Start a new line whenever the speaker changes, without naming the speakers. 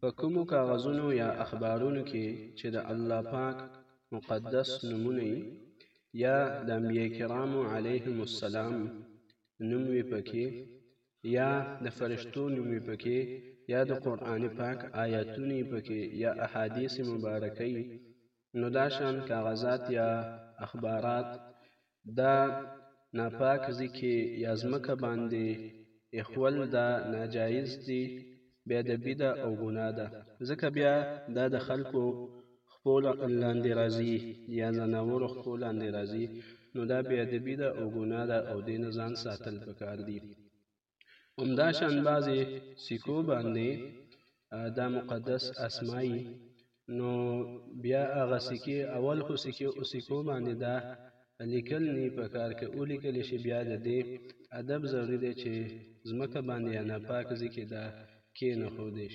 په کومو کاغذونو یا اخبارونو کې چې د الله پاک مقدس نمونه یا د انبیاء کرامو علیهم السلام نوم وي پکې یا د فرشتو نوم وي پکې یا د قرآن پاک آیاتونه پکې یا احادیث مبارکۍ نو دا شان کاغذات یا اخبارات دا ناپاک ځي کې یا ځمکه باندې اخول دا ناجایز دي بیا د بیده او ګناه ده ځکه بیا دا د خلکو خپو لاندې راځي یا ځناورو خپو لاندې راځي نو دا بیا د بیده او ګناه ده او دې نه ځان ساتل پکار دي همدا شان بعضې سیکو باندې دا مقدس اسمایي نو بیا هغه سیکې اول خو سیکې او سیکو باندې دا لیکل نه په کار کې او لیکل شي بیا د دې ادب ضروري دی چې ځمکه باندې یا ناپاک ځکه دا کې نه خو دی شي